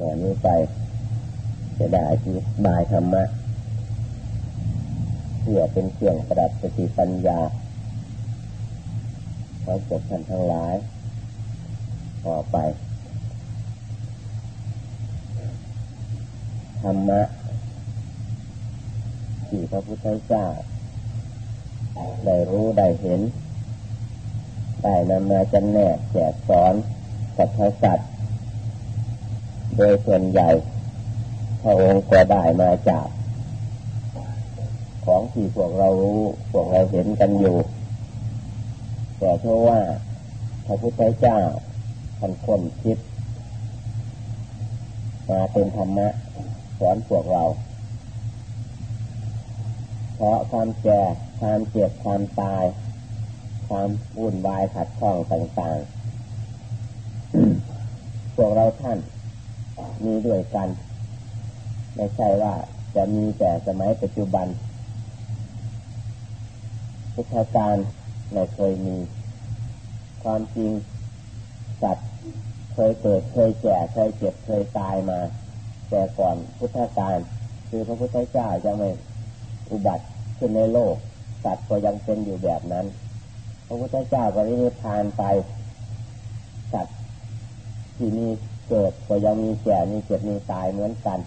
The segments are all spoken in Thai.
ต่อนนี้ไป จะได้อธิบายธรรมะเพื่อเป็นเครื่องประดับสติปัญญาของจบท่านทั้งหลาย ต่อไป ธรรมะที่พระพุทธเจ้าได้รู้ได้เห็น ได้นำมาจำแนกแจกสอนกับพระสัตว์ โดยส่วนใหญ่ พระองค์ก็ได้มาจาก ของที่พวกเรารู้พวกเราเห็นกันอยู่ แต่เพราะว่าพระพุทธเจ้าท่านคนคิดมาเป็นธรรมะสอนพวกเรา เพราะความแก่ความเจ็บความตาย ความวุ่นวายขัดข้องต่างๆ พวกเราท่าน มีด้วยกัน ไม่ใช่ว่าจะมีแต่สมัยปัจจุบันพุทธการไม่เคยมี ความจริงสัตว์เคยเกิดเคยแก่เคยเจ็บเคยตายมา แต่ก่อนพุทธการ คือพระพุทธเจ้ายังไม่อุบัติขึ้นในโลก สัตว์ก็ยังเป็นอยู่แบบนั้น พระพุทธเจ้าก็ได้นิพพานไป สัตว์ที่มี เกิดก็ยังมีแก่มีเจ็บมีตายเหมือนกัน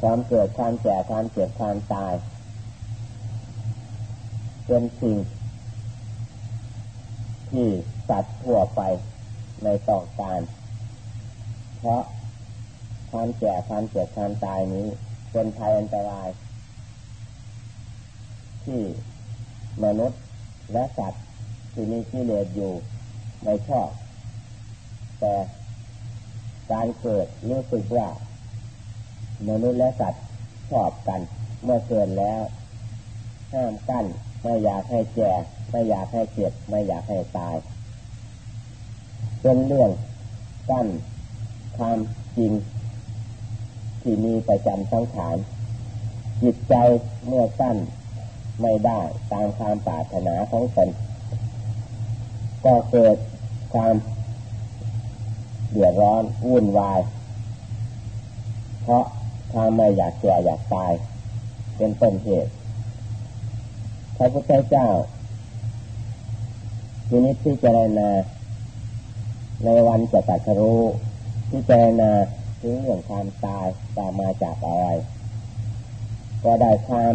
ความเกิดความแก่ความเจ็บความตาย เป็นสิ่ง ที่สัตว์ทั่วไปในต้องการ เพราะความแก่ความเจ็บความตายนี้ เป็นภัยอันตราย ที่มนุษย์และสัตว์ที่มีกิเลสอยู่ไม่ชอบ แต่การเกิดรู้สึกว่ามนุษย์และสัตว์ชอบกัน เมื่อเกิดแล้ว ห้ามกั้นไม่อยากให้แก่ไม่อยากให้เจ็บไม่อยากให้ตาย เป็นเรื่องกั้นความจริง ที่มีประจำสังขารจิตใจเมื่อกั้นไม่ได้ตามความปรารถนาของตนก็เกิดความ เดือดร้อนวุ่นวาย เพราะถ้าไม่อยากแก่อยากตาย เป็นต้นเหตุพระพุทธเจ้าทีนี้ที่เจรณาในวันจะตัดรู้ที่เจรณาถึงเรื่องความตายตามมาจากอะไร ก็ได้ความ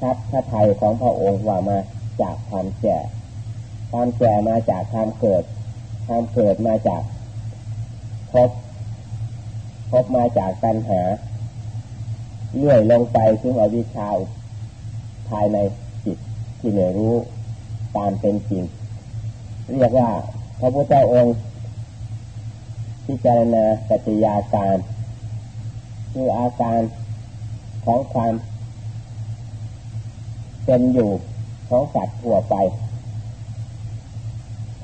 ชัดพระไทยของพระองค์ว่ามาจากความแก่ความแก่มาจากความเกิด ความเกิดมาจาก พบพบมาจากปัญหาเลื่อยลงไปถึงอวิชชาภายในจิตที่ไม่รู้ตามเป็นจริง เรียกว่าพระพุทธองค์พิจารณาปฏิยาการคืออาการของความเป็นอยู่ของสัตว์ทั่วไป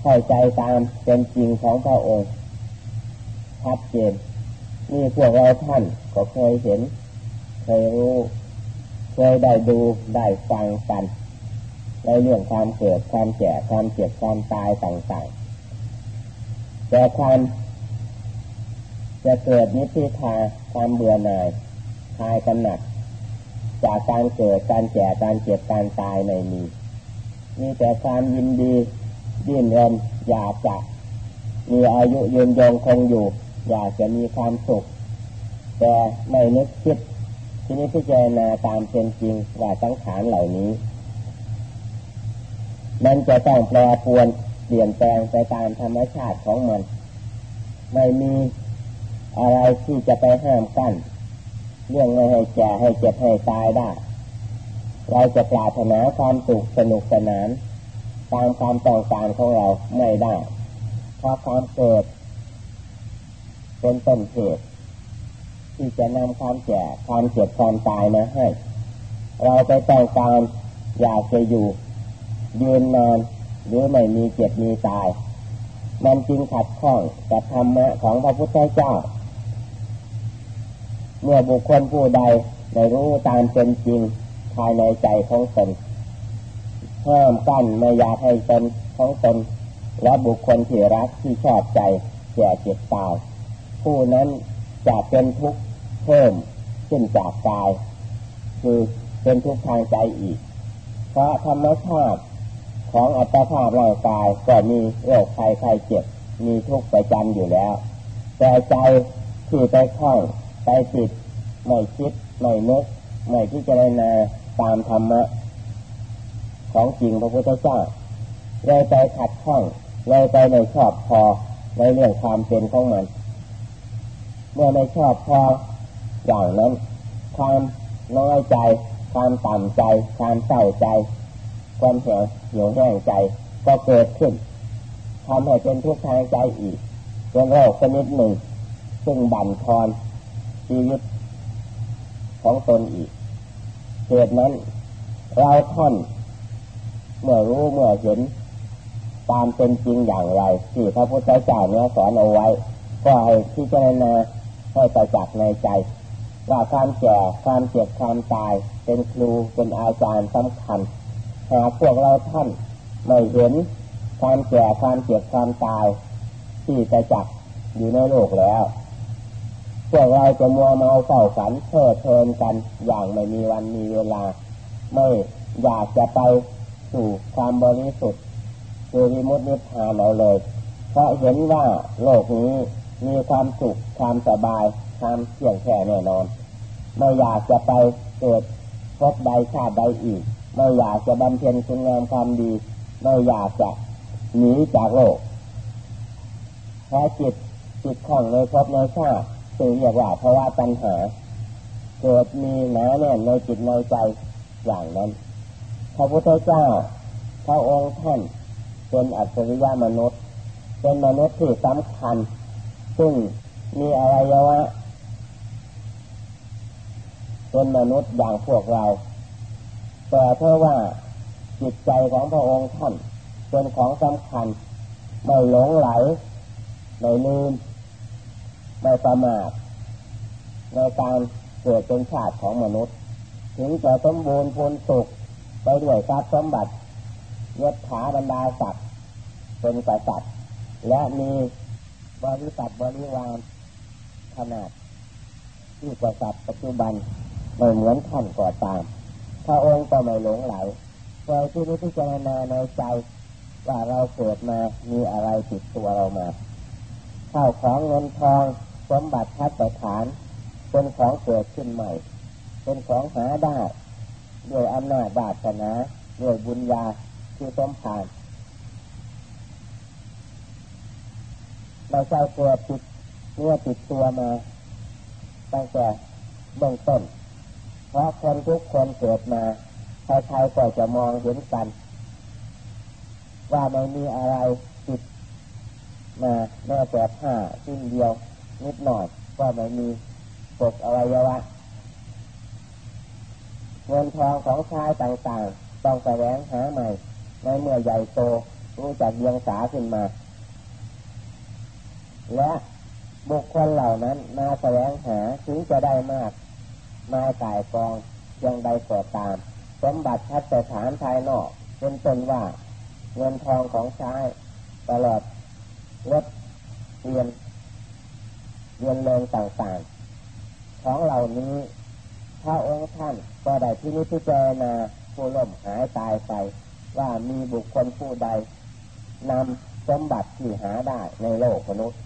เข้าใจตามเป็นจริงของพระองค์ ชัดเจนนี่พวกเราท่านก็เคยเห็น เคยรู้ เคยได้ดูได้ฟังกันในเรื่องความเกิดความแก่ความเจ็บความตายต่างๆ แต่ความจะเกิดนิพพิทาความเบื่อหน่ายคลายกำหนัดจากการเกิดการแก่การเจ็บการตายในมีมีแต่ความยินดีดิ้นรนอยากจะมีอายุยืนยงคงอยู่ อยากจะมีความสุข แต่ไม่นึกคิดทีนี้พิจารณาตามเป็นจริงว่าสังขารเหล่านี้ มันจะต้องแปรปรวนเปลี่ยนแปลงไปตามธรรมชาติของมัน ไม่มีอะไรที่จะไปห้ามกั้นเรื่องไม่ให้แก่ให้เจ็บให้ตายได้ เราจะปรารถนาความสุขสนุกสนาน ตามความต้องการของเราไม่ได้เพราะความเกิด เป็นต้นเหตุที่จะนำความแก่ความเจ็บความตายมาให้ เราไปต้องการอยากจะอยู่ ยืนนานหรือไม่มีเจ็บมีตาย มันจึงขัดข้องกับธรรมะของพระพุทธเจ้า เมื่อบุคคลผู้ใดไม่รู้ตามเป็นจริงภายในใจของตนห้ามกั้นไม่อยากให้ตนของตนและบุคคลที่รักที่ชอบใจแก่เจ็บตาย ผู้นั้นจะเป็นทุกข์เพิ่มขึ้นจากกาย คือเป็นทุกข์ทางใจอีก เพราะธรรมชาติของอัตภาพร่างกายก็มีโรคภัยไข้เจ็บ มีทุกข์ประจำอยู่แล้ว แต่ใจที่ไปคล้องไปติดไม่คิดไม่นึกไม่พิจารณาตามธรรมะของจริงพระพุทธเจ้าเลยไปขัดข้องเลยไปในชอบพอในเรื่องความเป็นของมัน เมื่อไม่ชอบพออย่างนั้นความน้อยใจ ความต่ำใจ ความเศร้าใจ ความเหี่ยวเหี่ยวแห้งใจ ก็เกิดขึ้นทำให้เป็นทุกข์ทางใจอีกเป็นโรคชนิดหนึ่ง ซึ่งบั่นทอนชีวิตของตนอีกเหตุนั้น เราท่านเมื่อรู้เมื่อเห็นตามเป็นจริงอย่างไรที่พระพุทธเจ้าเนี่ยสอนเอาไว้ ก็ให้พิจารณา ให้ประจักษ์ในใจ ว่าความแก่ความเจ็บความตาย เป็นครูเป็นอาจารย์สำคัญหากพวกเราท่านไม่เห็นความแก่ความเจ็บความตาย ที่ประจักษ์อยู่ในโลกแล้ว พวกเราจะมัวเมาเฝ้าฝันเพ่อเพลินกันอย่างไม่มีวันมีเวลา ไม่อยากจะไปสู่ความบริสุทธิ์คือวิมุตตินิพพานเราเลย เพราะเห็นว่าโลกนี้ มีความสุขความสบายความเที่ยงแค่แน่นอน ไม่อยากจะไปเกิดพบใดชาติใดอีก ไม่อยากจะบำเพ็ญคุณงามความดี ไม่อยากจะหนีจากโลกเพราะจิตจิตของในพบในชาติซึ่งเรียกว่าเพราะว่าปัญหา เกิดมีหนาแน่นในจิตในใจอย่างนั้น พระพุทธเจ้าพระองค์ท่านเป็นอัจฉริยะมนุษย์ เป็นมนุษย์ที่สำคัญ ซึ่งมีอวัยวะเป็นมนุษย์อย่างพวกเรา แต่เพราะว่าจิตใจของพระองค์ท่านเป็นของสำคัญ ไม่หลงไหล ไม่ลืม ไม่ประมาทในการเกิดเป็นชาติของมนุษย์ ถึงจะสมบูรณ์พูนสุขไปด้วยทรัพย์สมบัติยศถาบรรดาศักดิ์เป็นกษัตริย์และมี บริษัทบริวารขนาดที่กษัตริย์ปัจจุบันไม่เหมือนท่านก่อตาม พระองค์ก็ไม่หลงไหลคอยที่รู้พิจารณาในใจ ว่าเราเกิดมามีอะไรติดตัวเรามาข้าวของเงินทองสมบัติพัฒฐาน เป็นของเกิดขึ้นใหม่ เป็นของหาได้ด้วยอำนาจบาสนาด้วยบุญญาคือสมผาน เราใช้ตัวติดเนื้อติดตัวมาตั้งแต่เบื้องต้น เพราะคนทุกคนเกิดมาใครๆก็จะมองเห็นกัน ว่าไม่มีอะไรติดมาแม้แต่ผ้าชิ้นเดียว นิดหน่อยก็ไม่มีปกอวัยวะเงินทองของชายต่างๆ ต้องแสวงหาใหม่ ในเมื่อใหญ่โตรู้จักเยียงสาขึ้นมา และบุคคลเหล่านั้นมาแสวงหาถึงจะได้มาก มาก่ายกองยังใดก็ตาม สมบัติพัฒฐานภายนอกเป็นต้นว่า เงินทองของใช้ตลอดรถเรียนเรียนเริงต่างๆ ของเหล่านี้พระองค์ท่านก็ได้ที่นิพพานาผู้ล่มหายตายไป ว่ามีบุคคลผู้ใดนำสมบัติที่หาได้ในโลกมนุษย์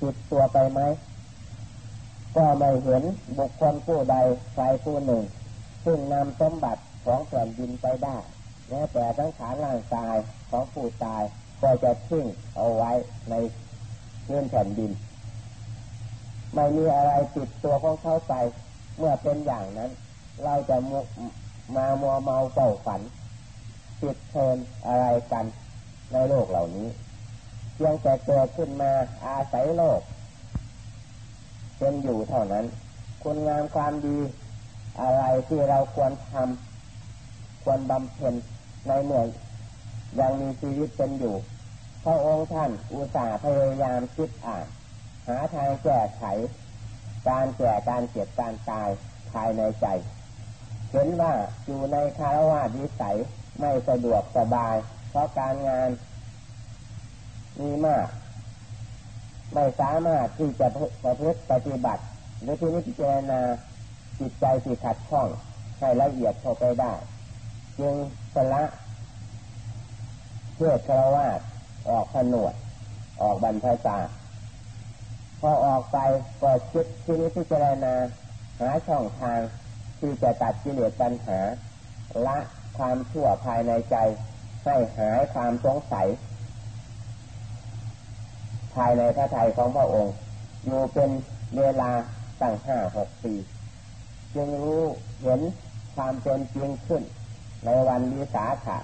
ติดตัวไปไหมก็ไม่เห็นบุคคลผู้ใดใครผู้หนึ่ง ซึ่งนำสมบัติของแผ่นดินไปได้แม้แต่ทั้งขาร่างกายของผู้ตายก็จะทิ้งเอาไว้ในเงื่อนแผ่นดิน ไม่มีอะไรติดตัวของเขาไป เมื่อเป็นอย่างนั้น เราจะมามัวเมาเฝ้าฝันติดเทินอะไรกันในโลกเหล่านี้ เพียงแต่เกิดขึ้นมาอาศัยโลก เป็นอยู่เท่านั้น คุณงามความดี อะไรที่เราควรทำควรบำเพ็ญในเมื่อยังมีชีวิตเป็นอยู่พระองค์ท่านอุตส่าห์พยายามคิดอ่าน หาทางแก้ไข การแก่การเจ็บการตายภายในใจ เห็นว่าอยู่ในคารวะวิสัยไม่สะดวกสบาย เพราะการงาน มีมาก ไม่สามารถที่จะประพฤติปฏิบัติ หรือที่นิพพานาจิตใจที่ขัดข้องให้ละเอียดเข้าไปได้ จึงสละเพื่อครวาออกผนวด ออกบรรพชาพอออกไปก็คิดที่นี้พิจารณาหาช่องทางที่จะตัดกิเลสปัญหา ละความชั่วภายในใจ ให้หายความสงสัย ภายในพระทัยของพระองค์ อยู่เป็นเวลาตั้งห้าหกปี จึงรู้เห็นความเป็นจริงขึ้น ในวันวิสาขะ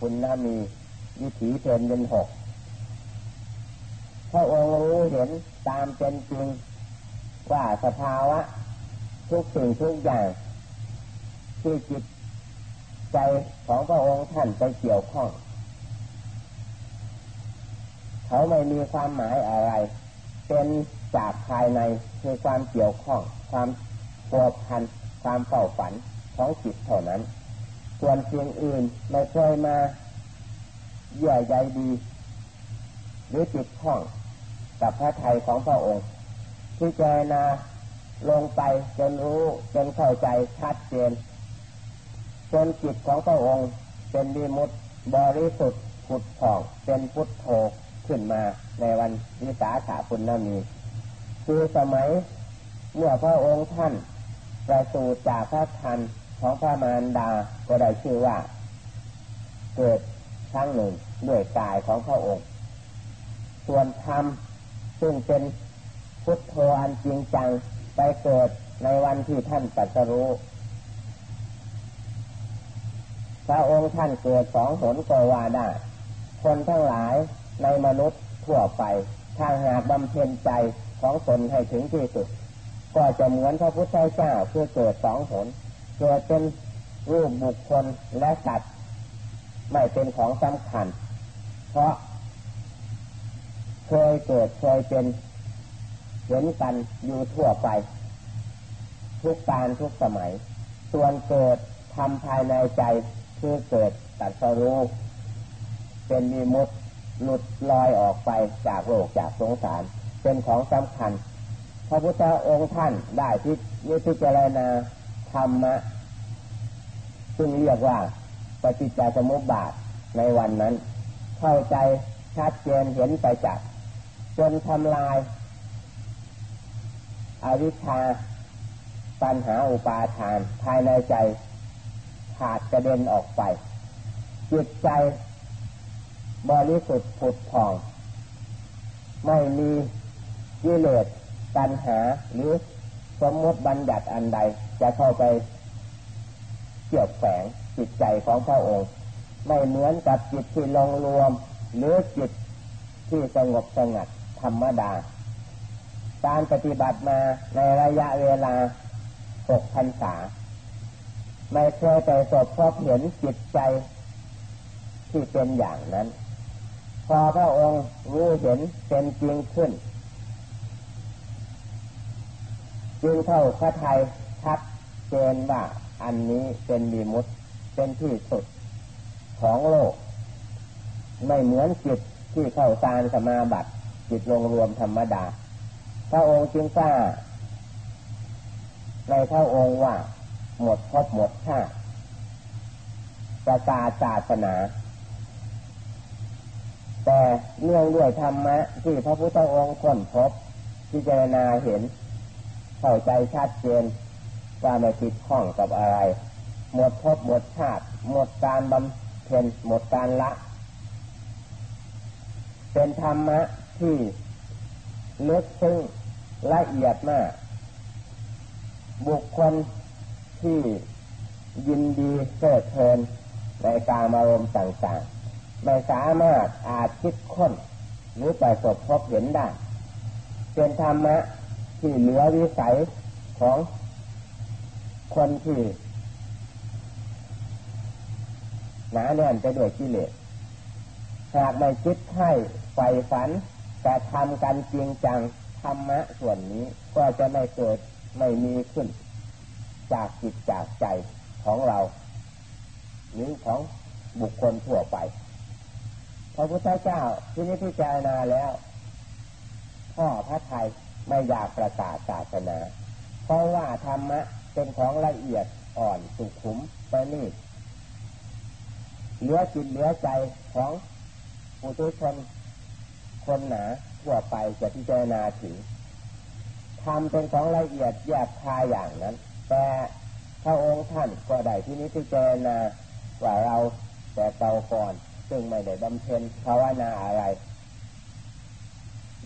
คุณนามีวิถีเพนเป็นหกพระองค์รู้เห็นตามเป็นจริงว่าสภาวะ ทุกสิ่งทุกอย่างที่จิตใจของพระองค์ท่านไปเกี่ยวข้อง เขาไม่มีความหมายอะไร เป็นจากภายในคือความเกี่ยวข้อง ความปัวพัน ความเฝ้าฝันของจิตเท่านั้น ส่วนเสิ่งอื่นไม่เคยมาเยื่อใยดี หรือจิตข้องกับพระไทยของพระองค์ที่เจนาลงไปจนรู้จนเข้าใจชัดเจนจนจิตของพระองค์เป็นดีมุตบริสุทธิ์ผุดผ่องเป็นพุทโธ ขึ้นมาในวันวิสาขาปุณณมี คือสมัยเมื่อพระองค์ท่านประสูติจากพระทันของพระมารดาก็ได้ชื่อว่า เกิดครั้งหนึ่งด้วยกายของพระองค์ ส่วนธรรมซึ่งเป็นพุทโธอันจริงจังไปเกิดในวันที่ท่านตรัสรู้พระองค์ท่านเกิดสองหนก็ว่าได้คนทั้งหลาย ในมนุษย์ทั่วไป ถ้าหากบำเพ็ญใจของตนให้ถึงที่สุด ก็จะเหมือนพระพุทธเจ้าคือเกิดสองหนเกิดเป็นรูปบุคคลและสัตว์ไม่เป็นของสำคัญ เพราะเคยเกิดเคยเป็นเห็นกันอยู่ทั่วไป ทุกการทุกสมัย ส่วนเกิดทำภายในใจคือเกิดตัดสรู้เป็นมีมุด หลุดลอยออกไปจากโลกจากสงสาร เป็นของสำคัญ พระพุทธองค์ท่านได้ที่นิพจารณาธรรมะซึ่งเรียกว่าปฏิจจสมุปบาทในวันนั้น เข้าใจชัดเจนเห็นไปจากจนทำลายอาวิชชาปัญหาอุปาทาน ภายในใจขาดกระเด็นออกไป จิตใจ บริสุทธิ์ผุดผ่อง ไม่มีกิเลสตัณหาหรือสมมติบัญญัติอันใด จะเข้าไปเกี่ยวแฝงจิตใจของพระองค์ ไม่เหมือนกับจิตที่ลงรวม หรือจิตที่สงบสงัดธรรมดา การปฏิบัติมาในระยะเวลาหกพันษา ไม่เคยแต่สบพบเห็นจิตใจที่เป็นอย่างนั้น พอพระองค์รู้เห็นเป็นจริงขึ้น จึงเข้าพระไทยชัดเจนว่าอันนี้เป็นดีมุตเป็นที่สุดของโลก ไม่เหมือนจิตที่เข้าตานสมาบัติจิตรวมรวมธรรมดา พระองค์จึงกล้าในพระองค์ว่าหมดพบหมดชาติประกาศศาสนา แต่เนื่องด้วยธรรมะที่พระพุทธองค์ค้นพบพิจารณาเห็น เข้าใจชัดเจนว่าไม่ติดข้องกับอะไร หมดพบหมดชาติ หมดการบำเพ็ญหมดการละ เป็นธรรมะที่ลึกซึ้งละเอียดมาก บุคคลที่ยินดีเพลิดเพลินในการอารมณ์ต่างๆ ไม่สามารถอาจคิดค้น หรือประสบพบเห็นได้เป็นธรรมะที่เหลือวิสัยของคนที่หนาแน่นไปด้วยกิเลสหากไม่คิดให้ไฟฝัน แต่ทำกันจริงจังธรรมะส่วนนี้ก็จะไม่เกิดไม่มีขึ้น จากจิตจากใจของเราหรือของบุคคลทั่วไป พระพุทธเจ้าที่นี้พิจารณาแล้วพ่อพระไทยไม่อยากประกาศศาสนา เพราะว่าธรรมะเป็นของละเอียดอ่อนสุขุมประณีตเหลือจิตเหลือใจของปุถุชนคนหนาทั่วไปจะพิจารณาถึงทำเป็นของละเอียดแยกคายอย่างนั้น แต่พระองค์ท่านก็ได้ที่นี้พิจารณาว่าเราแต่เตาก่อน ซึ่งไม่ได้บำเพ็ญภาวนาอะไร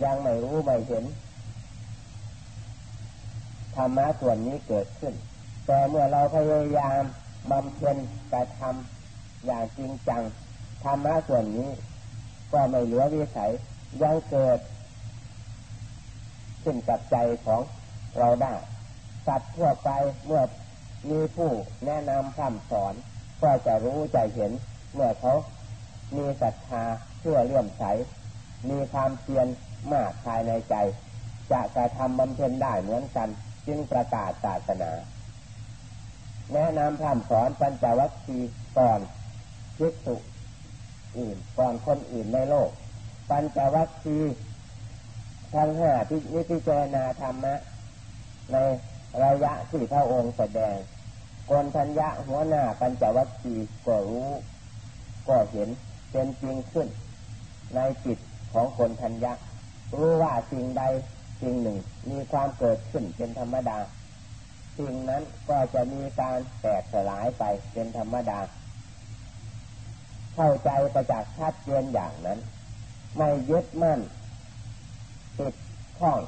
ยังไม่รู้ไม่เห็นธรรมะส่วนนี้เกิดขึ้น แต่เมื่อเราพยายามบำเพ็ญกระทำอย่างจริงจังธรรมะส่วนนี้ ก็ไม่เหลือวิสัยยังเกิด ขึ้นกับใจของเราได้สัตว์ทั่วไปเมื่อมีผู้แนะนำคำสอน ก็จะรู้ใจเห็น เมื่อเขา มีศรัทธาเชื่อเลื่อมใส มีความเพียรมากภายในใจ จะกระทำบำเพ็ญได้เหมือนกัน จึงประกาศศาสนา แนะนำคำสอนปัญจวัคคีย์ก่อนพิสุอื่นก่อนคนอื่นในโลก ปัญจวัคคีย์ทั้งห้าที่นิพจารณาธรรมะ ในระยะที่พระองค์แสดงกนทัญญะหัวหน้าปัญจวัคคีย์ก็รู้ ก็เห็น เป็นจริงขึ้น ในจิตของคนทัญญะรู้ว่าสิ่งใดสิ่งหนึ่ง มีความเกิดขึ้นเป็นธรรมดา สิ่งนั้นก็จะมีการแตกสลายไปเป็นธรรมดา เข้าใจประจักษ์ชัดเจนอย่างนั้น ไม่ยึดมั่น ติดข้อง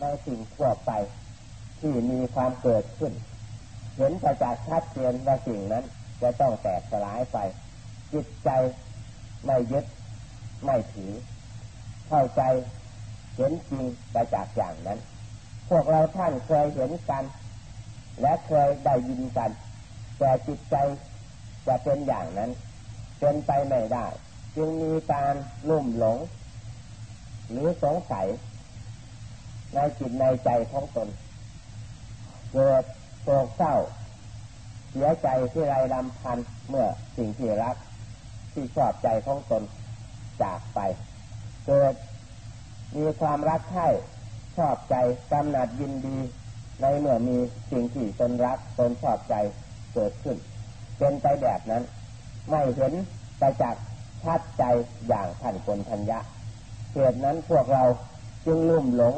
ในสิ่งทั่วไป ที่มีความเกิดขึ้น เห็นประจักษ์ชัดเจนว่าสิ่งนั้นจะต้องแตกสลายไป จิตใจไม่ยึดไม่ถือ เข้าใจเห็นจริงประจักอย่างนั้น พวกเราท่านเคยเห็นกัน และเคยได้ยินกัน แต่จิตใจจะเป็นอย่างนั้น เป็นไปไม่ได้ จึงมีการลุ่มหลง หรือสงสัย ในจิตในใจของตนเกิดโศกเศร้าเสียใจที่ไรลำพันเมื่อสิ่งที่รัก ที่ชอบใจของตนจากไป เกิดมีความรักใคร่ชอบใจกำหนัดยินดี ในเมื่อมีสิ่งที่ตนรักตนชอบใจเกิดขึ้น เป็นไปแบบนั้น ไม่เห็นไปจากชัดใจอย่างท่านคนทัญญะเหตุนั้นพวกเราจึงลุ่มหลง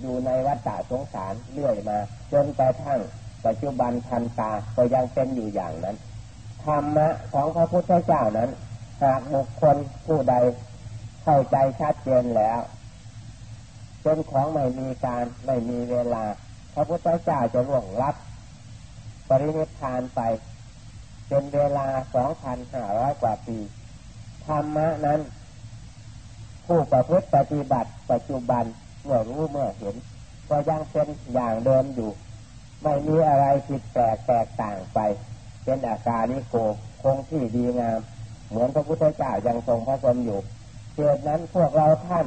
อยู่ในวัฏฏะสงสารเรื่อยมา จนกระทั่งปัจจุบันทันตาก็ยังเป็นอยู่อย่างนั้น ธรรมะของพระพุทธเจ้านั้น หากบุคคลผู้ใดเข้าใจชัดเจนแล้วเป็นของไม่มีการไม่มีเวลา พระพุทธเจ้าจะร่วงรับ ปรินิพานไป เป็นเวลาสองพันห้าร้อยกว่าปีธรรมะนั้น ผู้ประพฤติปฏิบัติ ปัจจุบันเมื่อรู้เมื่อเห็น ก็ยังเป็นอย่างเดิมอยู่ ไม่มีอะไรผิดแปลกแตกต่างไป เป็นอาการนิโกคงที่ดีงาม เหมือนพระพุทธเจ้ายังทรงพระชนอยู่เหตุนั้นพวกเราท่าน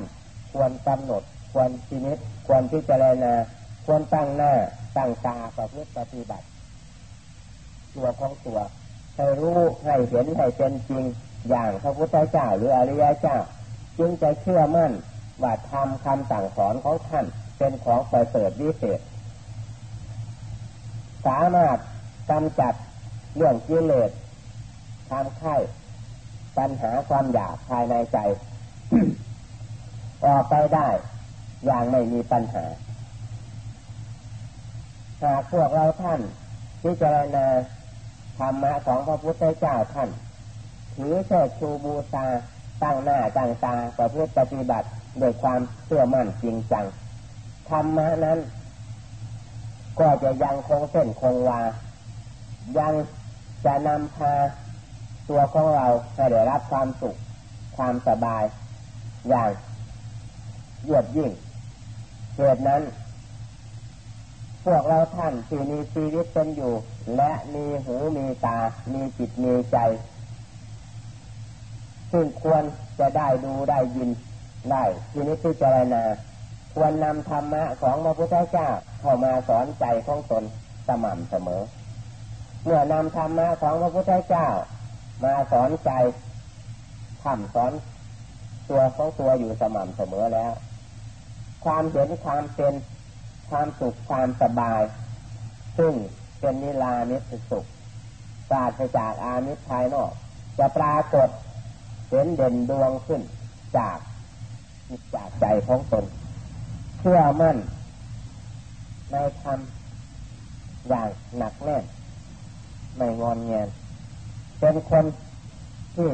ควรกำหนด ควรชีนิตควรพิจารณาควรตั้งหน้าตั้งตาประพฤติปฏิบัติ ตัวของตัวให้รู้ให้เห็นให้เป็นจริงอย่างพระพุทธเจ้าหรืออริยเจ้า จึงจะเชื่อมั่นว่าทำคำสั่งสอนของท่านเป็นของประเสริฐวิเศษ สามารถกำจัด เรื่องกิเลสทำไข้ปัญหาความอยากภายในใจ ออกไปได้อย่างไม่มีปัญหา หากพวกเราท่านพิจารณาธรรมะของพระพุทธเจ้าท่านถือเชิดชูบูชาตั้งหน้าตั้งตาประพฤติปฏิบัติโดยความเชื่อมั่นจริงจังธรรมะนั้น ก็จะยังคงเส้นคงวายัง จะนำพาตัวของเราให้ได้รับความสุข ความสบาย อย่างยือกยิ่งเหตุนั้น พวกเราท่านที่มีชีวิตเป็นอยู่ และมีหูมีตา มีจิตมีใจ ซึ่งควรจะได้ดูได้ยินได้ทีนี้พิจารณาควรนำธรรมะของพระพุทธเจ้าเข้ามาสอนใจของตนสม่ำเสมอ เมื่อนำธรรมะของพระพุทธเจ้า มาสอนใจทำสอนตัวของตัวอยู่สม่ำเสมอแล้ว ความเห็นความเป็นความสุขความสบาย ซึ่งเป็นนิรานิสสุขปราศจากอามิตรภายนอก จะปรากฏเห็นเด่นดวงขึ้นจากจิตจากใจของตนเชื่อมั่นในธรรมอย่างหนักแน่น ไม่งอนเงียนเป็นคนที่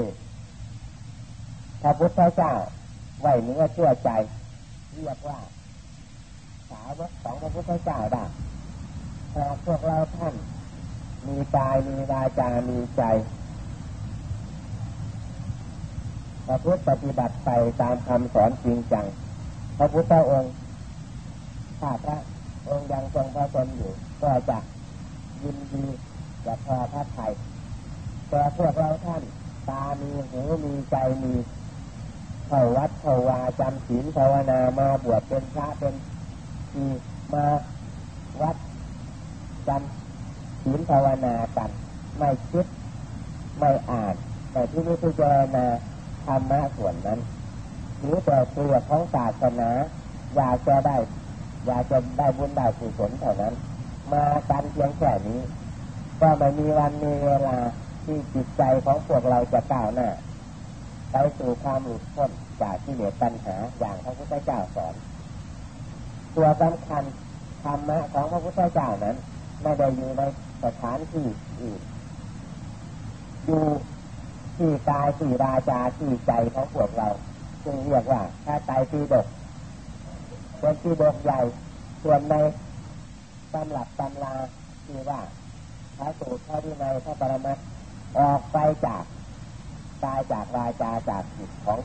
พระพุทธเจ้าไหวเนื้อเชื่อใจ เรียกว่า สาวกของพระพุทธเจ้าได้หากพวกเราท่านมีกายมีวาจามีใจประพฤติปฏิบัติไปตามคำสอนจริงจัง พระพุทธองค์ถ้าพระองค์ยังทรงพระชนอยู่ ก็จะยินดี จะพอพระไทยแต่พวกเราท่านตามีหูมีใจมีเข้าวัดเข้าวาจำศีลภาวนามาบวชเป็นพระเป็นทีมาวัดจำศีลภาวนากันไม่คิดไม่อ่านแต่ที่นี้พิจารณาธรรมะส่วนนั้นหรือแต่ตัวของศาสนาอยากจะได้อยากจะได้บุญได้กุศลเท่านั้น มากันเพียงแค่นี้ ก็ไม่มีวันมีเวลาที่จิตใจของพวกเราจะก้าวหน้าไปสู่ความหลุดพ้นจากที่เหลือปัญหาอย่างพระพุทธเจ้าสอน ตัวสำคัญธรรมะของพระพุทธเจ้านั้น ไม่ได้อยู่ในสถานที่อื่นอยู่ที่กายที่ราจาที่ใจของพวกเราจึงเรียกว่าถ้าใจที่ดกเป็นที่ดกใหญ่ส่วนในตำหลับตำลาที่ว่า ระสูตรพระวินัยพระปรมัตออกไปจากตายจากวาจาจากจิตของ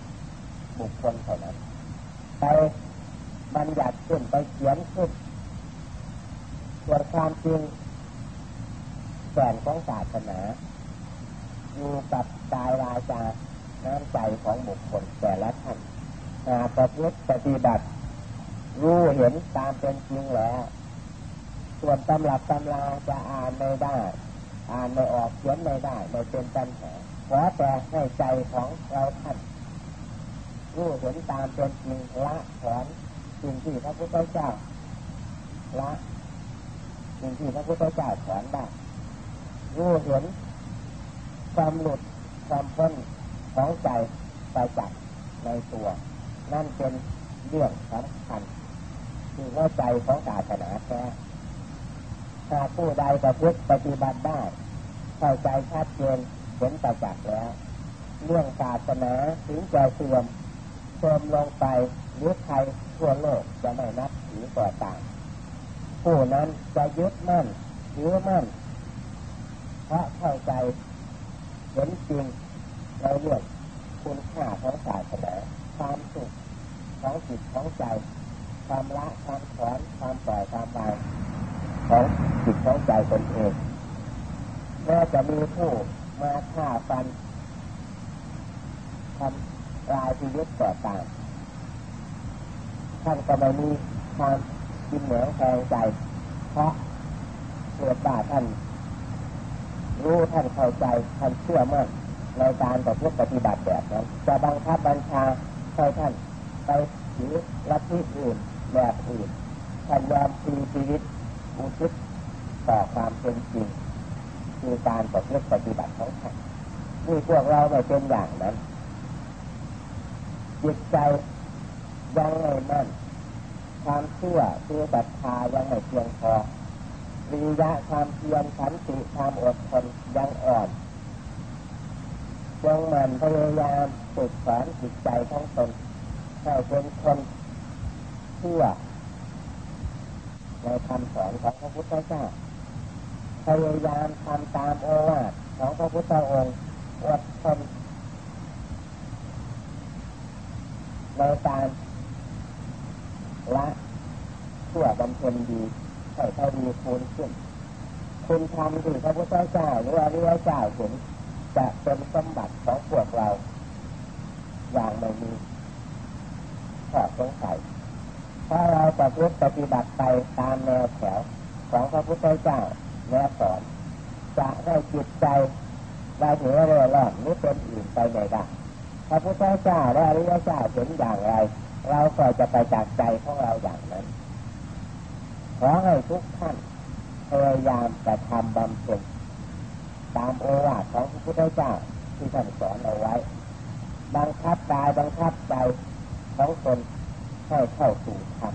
บุคคลเท่านั้นไปบัญญัติขึ้นไปเขียนขึ้นส่วนความจริงแก่นของศาสนาอยู่กับกายวาจาน้ำใจของบุคคลแต่ละท่านหาประพฤติปฏิบัติ รู้เห็นตามเป็นจริงแล้ว ส่วนตำรับตำราจะอ่านไม่ได้ อ่านไม่ออกเขียนไม่ได้ไม่เป็นปัญหาขอแต่ให้ใจของเราท่านรู้เห็นตามเป็นจริงละถอนสิ่งที่พระพุทธเจ้าละสิ่งที่พระพุทธเจ้าสอนได้รู้เห็นความหลุดความพ้นของใจไปจากในตัว นั่นเป็นเรื่องสำคัญคือว่าใจของศาสนาแท้ถ้าผู้ใดประพฤติปฏิบัติได้ เข้าใจชัดเจนเห็นประจักษ์แล้ว เรื่องศาสนาถึงจะเสื่อมเสื่อมลงไปหรือใครทั่วโลกจะไม่นับถือต่อต่าง ผู้นั้นจะยึดมั่นถือมั่นเพราะเข้าใจเห็นจริงในเรื่องคุณค่าของศาสนาความสุขของจิตของใจ ความละความถอนความปล่อยความวางของจิตของใจตนเอง แม้จะมีผู้มาฆ่าฟันทำลายชีวิตต่อต่างท่านก็ไม่มีความกินเหนียวแทงใจ เพราะเกิดบาท่าน รู้ท่านเข้าใจท่านเชื่อมั่นในการต่อพูดปฏิบัติแบบนั้นจะบังคับบัญชาให้ท่านไปถือลัทธิอื่นแบบอื่นท่านยอมปีชีวิตอุทิศต่อความเป็นจริง คือการต่อพูดปฏิบัติของท่านนี่พวกเราไม่เป็นอย่างนั้นจิตใจยังไม่มั่นความเชื่อคือศรัทธายังไม่เพียงพอวิริยะความเพียรขันติความอดทนยังอ่อนจงมันพยายามฝึกฝนจิตใจของตนให้เป็นคนเชื่อในคำสอนของพระพุทธเจ้า พยายามทำตามโอวาทของพระพุทธองค์อดทนในการละชั่วบำเพ็ญดีให้ทวีคูณขึ้นคุณทำที่พระพุทธเจ้าหรืออริยเจ้าเห็นจะเป็นสมบัติของพวกเรา อย่างไม่มีข้อสงสัยถ้าเราจะพุทปฏิบัติไปตามแนวแถวของพระพุทธเจ้า แนวสอนจะได้จิตใจได้เหนือเร่อร่อนหรือเป็นอื่นไปไม่ได้พระพุทธเจ้าและอริยเจ้าเห็นอย่างไร เราก็จะไปจากใจของเราอย่างนั้นขอให้ทุกท่านพยายามจะทำบำเพ็ญตามโอวาทของพระพุทธเจ้าที่ท่านสอนเอาไว้ บังคับกายบังคับใจของตนให้เข้าสู่ธรรม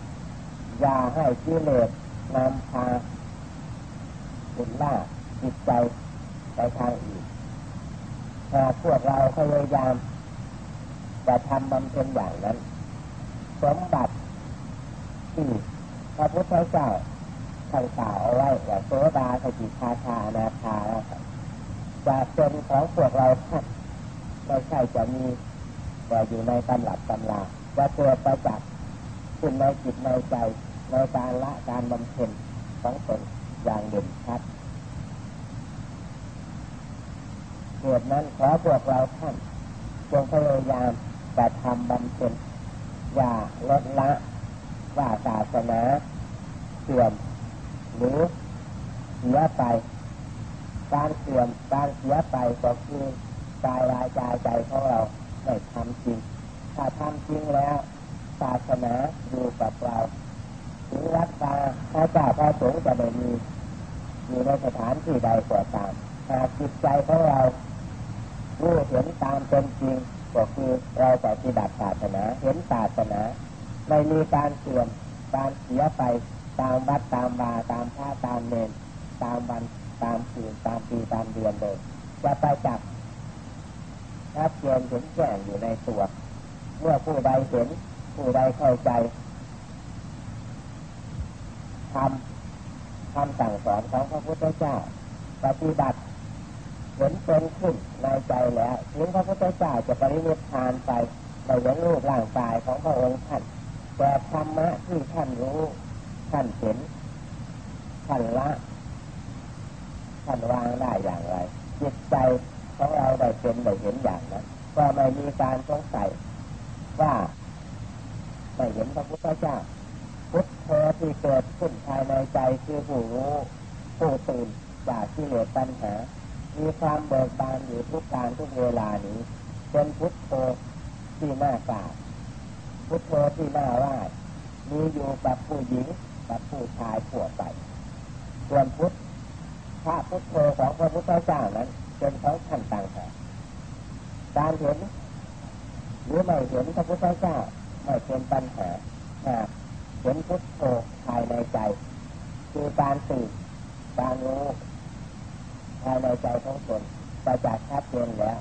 อย่าให้กิเลสนำพา บุญล่าจิตใจไปทางอื่นหากพวกเราพยายามจะทำบำเพ็ญอย่างนั้น สมบัติที่พระพุทธเจ้าท่านกล่าวเอาไว้ว่าโสดาสกิทาชานาคาจะเป็นของพวกเราท่านไม่ใช่จะมีแต่อยู่ในตำรับตำราจะเกิดประจักษ์ขึ้นในจิตในใจในการละการบำเพ็ญของตน อย่างเด่นชัดเหตุนั้นขอพวกเราท่านจงพยายามแต่ทำบำเพ็ญอย่าลดละว่าศาสนาเสื่อมหรือเสียไป การเสื่อมการเสียไปก็คือกายวายใจใจของเราไม่ทำจริง ถ้าทำจริงแล้วศาสนาอยู่กับเราถึงรักษาพระเจ้าพระสงฆ์จะไม่มี อยู่ในสถานที่ใดก็ตามหากจิตใจของเรารู้เห็นตามเป็นจริงก็คือเราปฏิบัติศาสนาเห็นศาสนาไม่มีการเสื่อมการเสียไปตามวัดตามวาตามพระตามเนรตามวันตามคืนตามปีตามเดือนเลยจะไปจับชัดเจนเห็นแจ้งอยู่ในตัวเมื่อผู้ใดเห็นผู้ใดเข้าใจทำ คำสั่งสอนของพระพุทธเจ้า ปฏิบัติเห็นเป็นขึ้นในใจแล้วถึงพระพุทธเจ้าจะปรินิพพานไปในเห็นรูปร่างกายของพระองค์ท่านแต่ธรรมะที่ท่านรู้ท่านเห็นท่านละท่านวางได้อย่างไรจิตใจของเราได้เป็นได้เห็นอย่างนั้นก็ไม่มีการสงสัยว่าไม่เห็นพระพุทธเจ้า พุทโธที่เกิดขึ้นภายในใจคือผู้รู้ผู้ตื่นจากที่เหลือปัญหา มีความเบิกบานอยู่ทุกการทุกเวลานี้เป็นพุทโธที่น่ากราบพุทโธที่น่าว่ามีอยู่กับผู้หญิงกับผู้ชายผัวไปส่วนพุทธพระพุทโธของพระพุทธเจ้านั้นเป็นของท่านต่างหากการเห็นหรือไม่เห็นพระพุทธเจ้าไม่เป็นปัญหาหาก เห็นพุทโธภายในใจ คือการตื่นการรู้ภายในใจของตนประจักษ์ชัดเจนแล้ว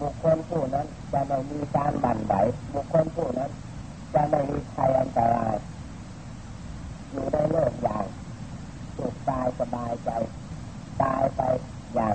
บุคคลผู้นั้นจะไม่มีการบั่นไหวบุคคลผู้นั้น จะไม่มีภัยอันตรายอยู่ในโลกอย่างสุขกายสบายใจตายไปอย่าง